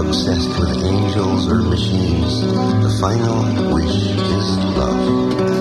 obsessed with angels or machines, the final wish is love.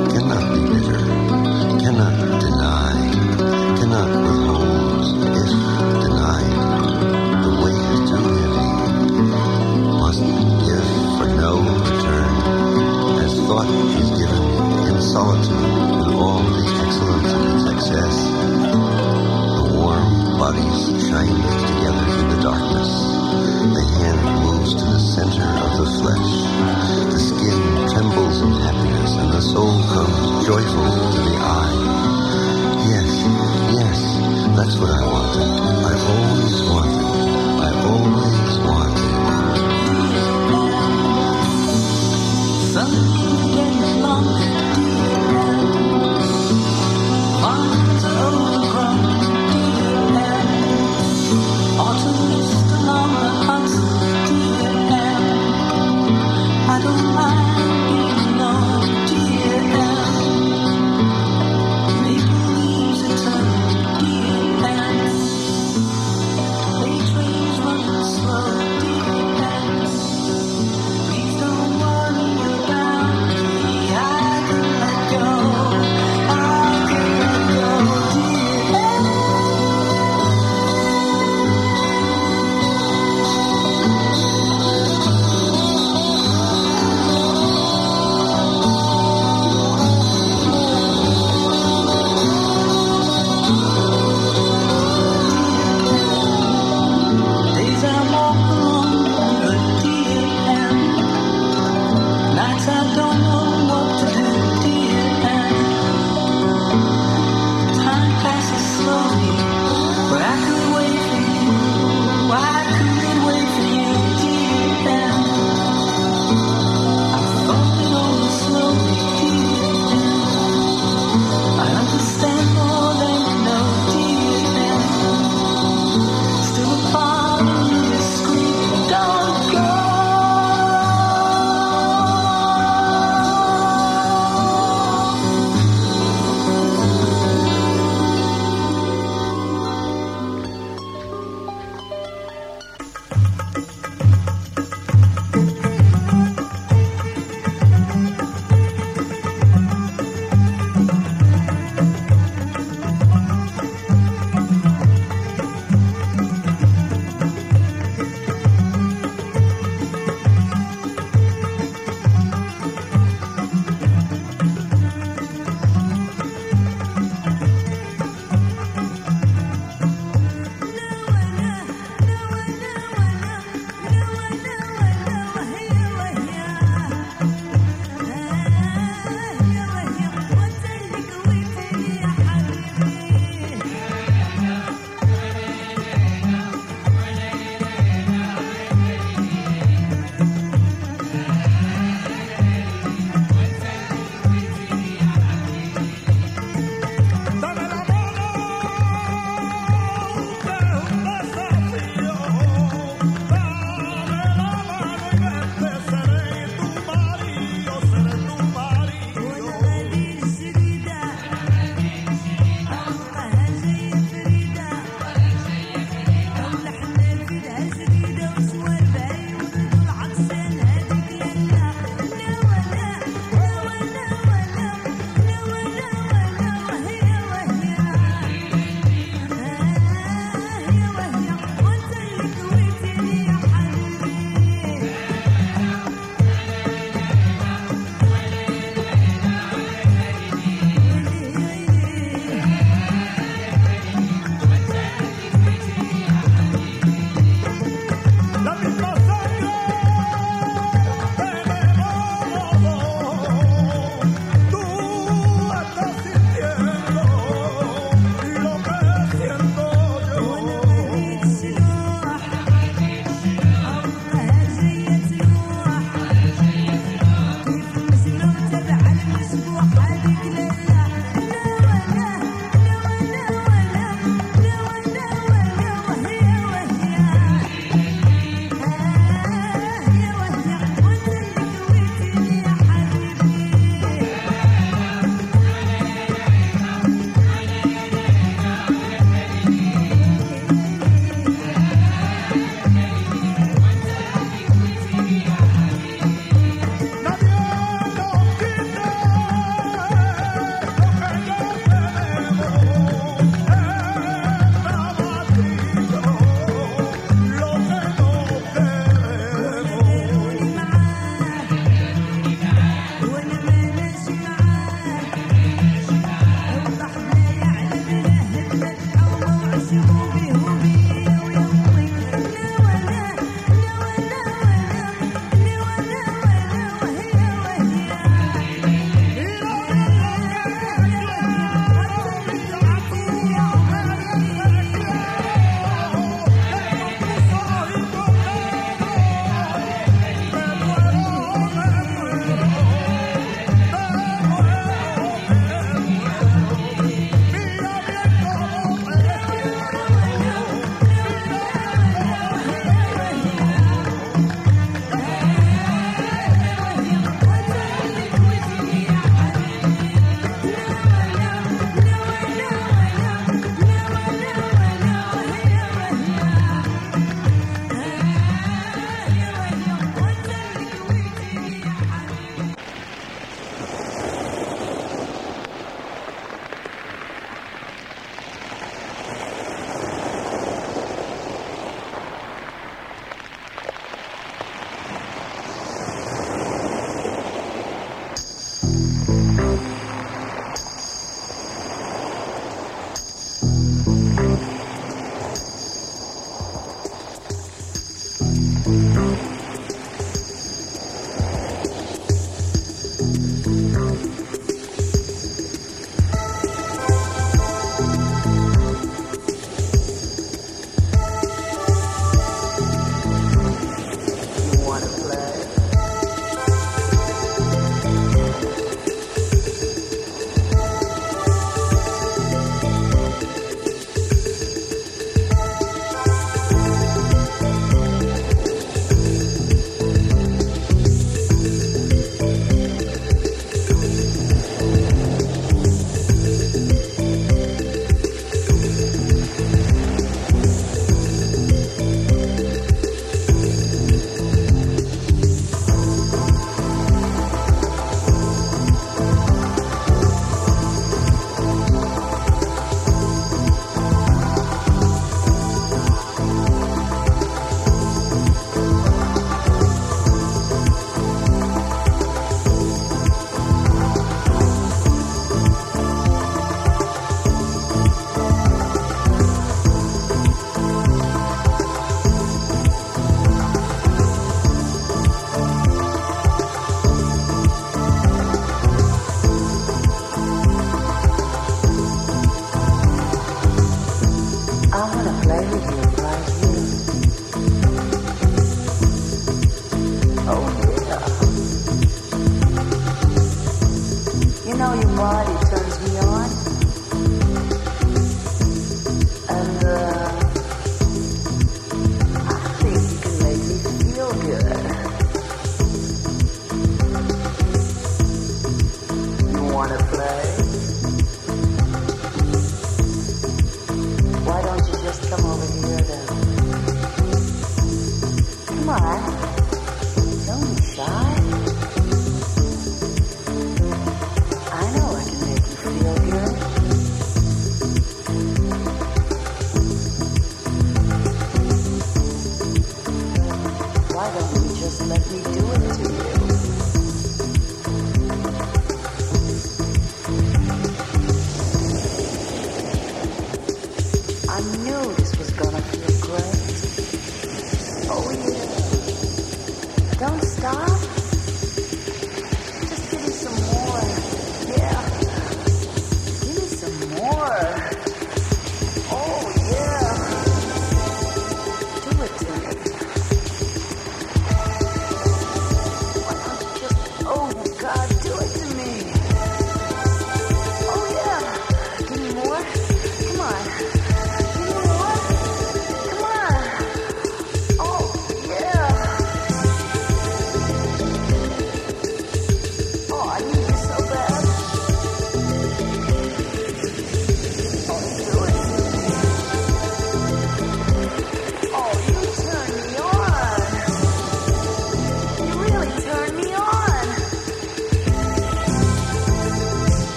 let me do it to you.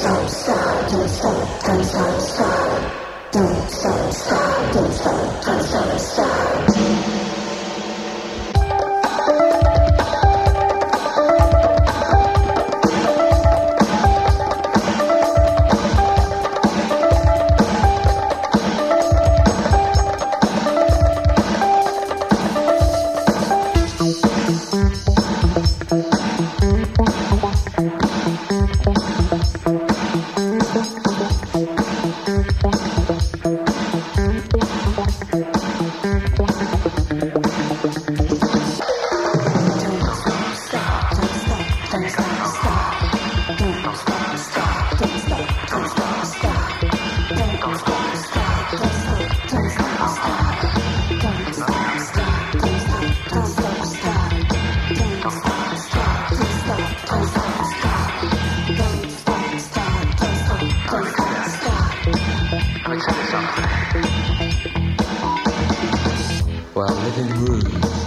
stop, stop, don't stop, don't stop, stop. Don't stop, stop, don't stop, don't stop, stop. private room.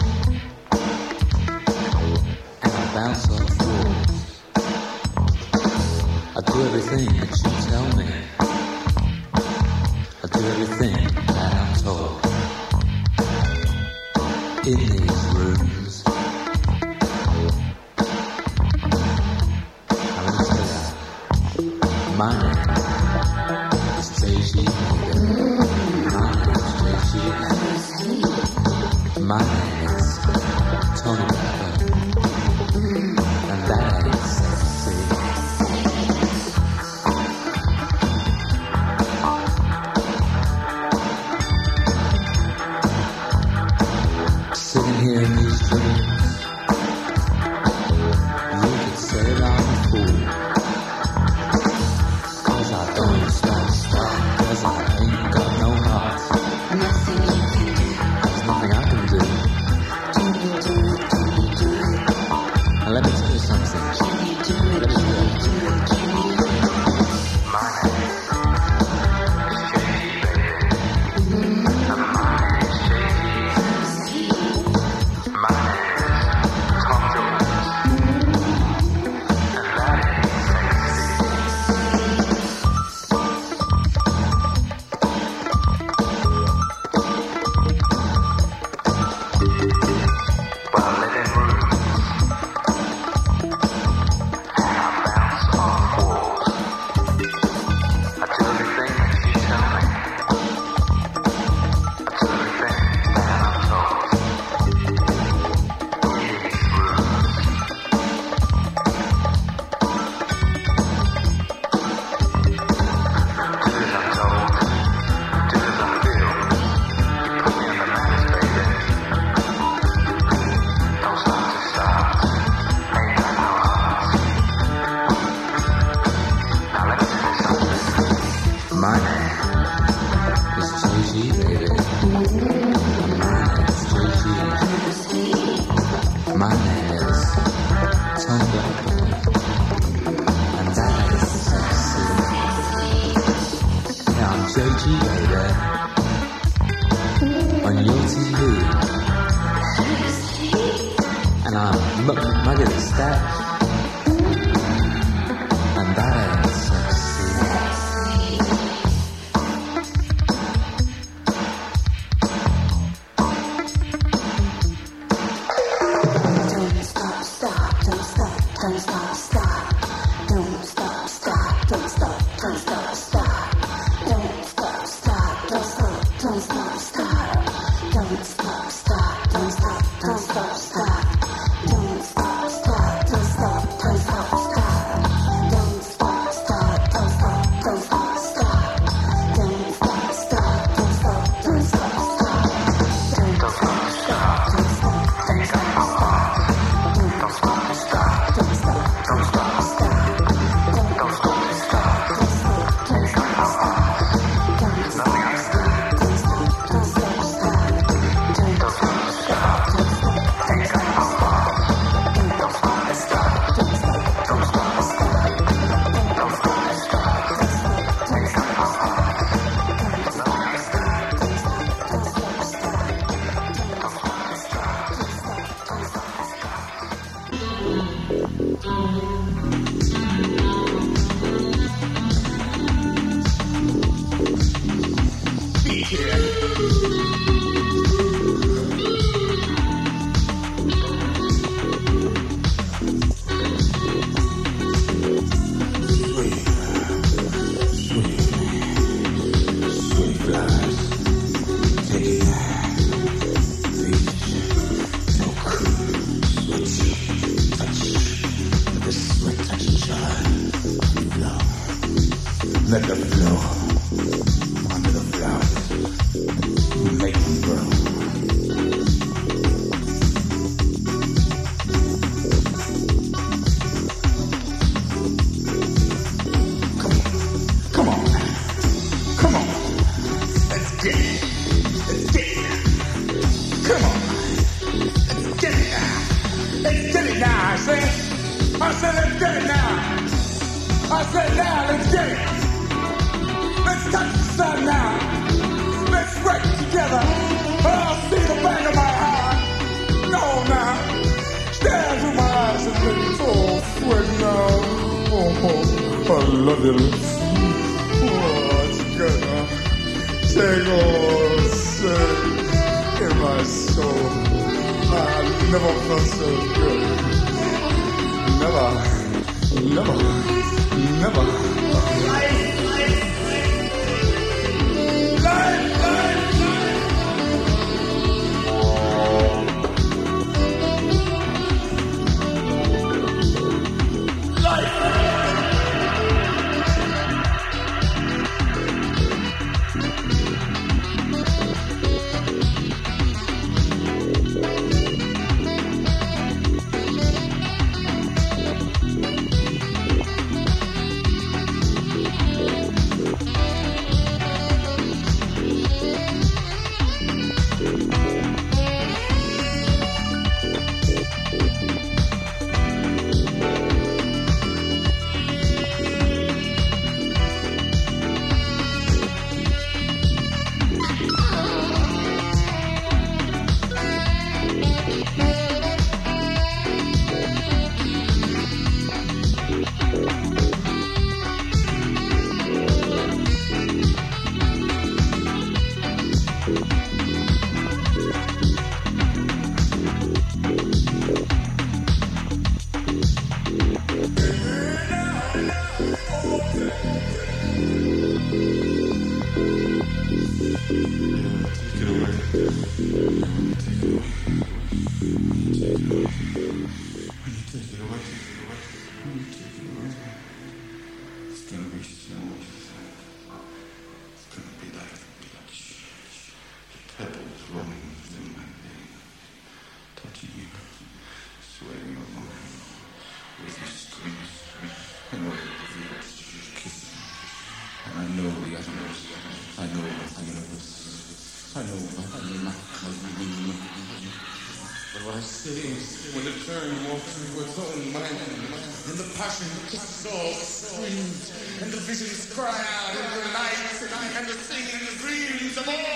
Cheers. olabiliriz. Aşkına şey olsun in my soul. I never felt so good. Never, never, never. and mind. And the passion soul screams, and the visions cry out in the night, and the singing dreams of all.